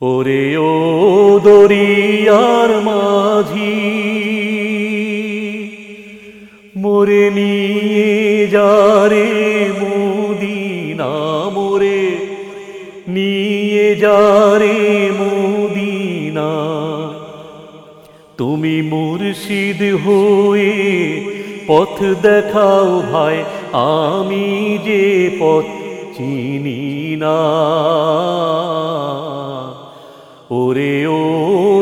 ওরে ও দরিয়ার মাঝি, মোরে নিয়ে যারে মুদিনা মোরে, নিয়ে যারে মুদিনা। তুমি মুর্শিদ হয়ে পথ দেখাও ভাই, আমি যে পথ চিনি না। ওরে ও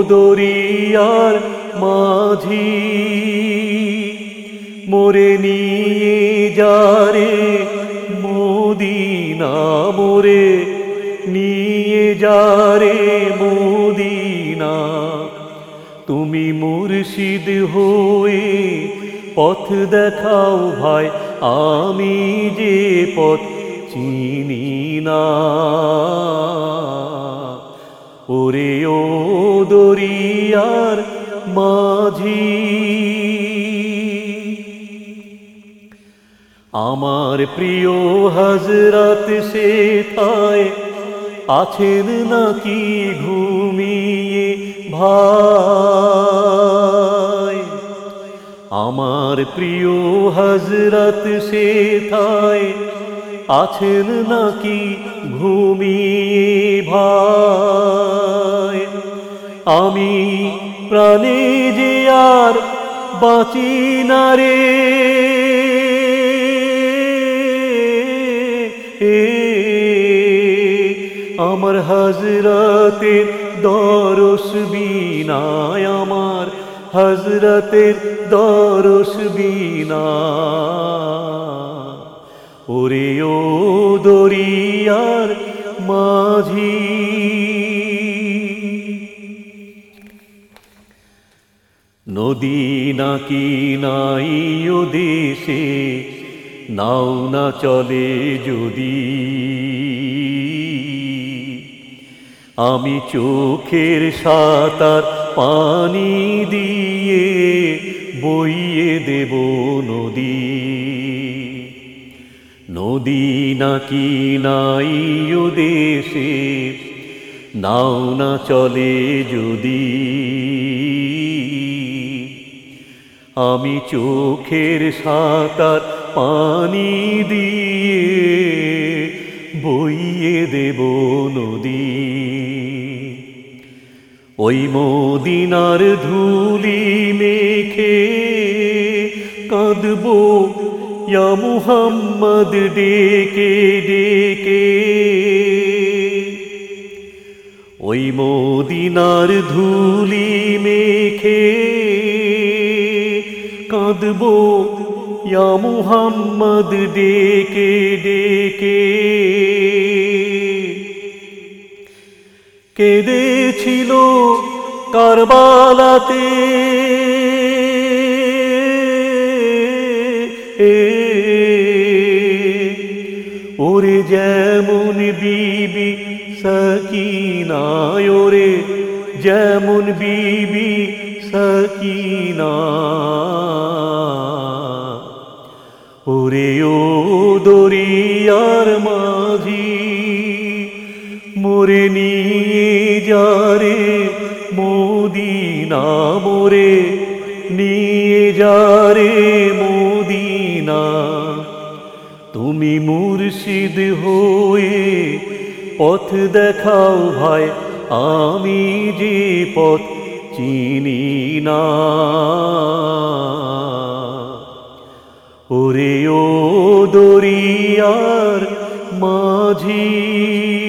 দরিয়ার মাঝি, মোরে নিয়ে যারে মোদিনা, মোরে নিয়ে যারে মোদিনা। তুমি মুর্শিদ হয়ে পথ দেখাও ভাই, আমি যে পথ চিনি না। ওরে ও দরিয়ার মাঝি। আমার প্রিয় হজরত সে থায় আছেন নাকি ঘুমিয়ে ভাই? আমার প্রিয় হজরত সে থায় আছেন নাকি ঘুমিয়ে ভাই? আমি প্রাণে যে আর বাঁচি না রে। আমার হজরতের দরস বিনায়, আমার হজরতের দরস বিনা ওরে ও দরিয়ার মাঝি নদী নাকি নাই দেশে? নাও না চলে যদি। আমি চোখের সাতার পানি দিয়ে বইয়ে দেব নদী। নদী নাকি নাই দেশে? নাও না চলে যদি। আমি চোখের সাতার পানি দিয়ে বইয়ে দেব নদী। ওই মদিনার ধুলি মেখে কাঁদব, ইয়া মুহাম্মদ ডেকে ডেকে। ওই মদিনার ধুলি মেখে কাঁদব। ইয়া মুহাম্মদ, ডেকে ডেকে। কেঁদেছিল কারবালাতে। ওরে যেমন বিবি সকিনায়, ওরে যেমন বিবি সকিনা ওরে ও দরিয়ার মাঝি, মোরে নিয়ে যারে মোদিনা, মোরে নিয়ে যারে মোদিনা। তুমি মুর্শিদ হয়ে পথ দেখাও ভাই, আমি যে পথ চিনি না। ওরে ও দরিয়ার মাঝি।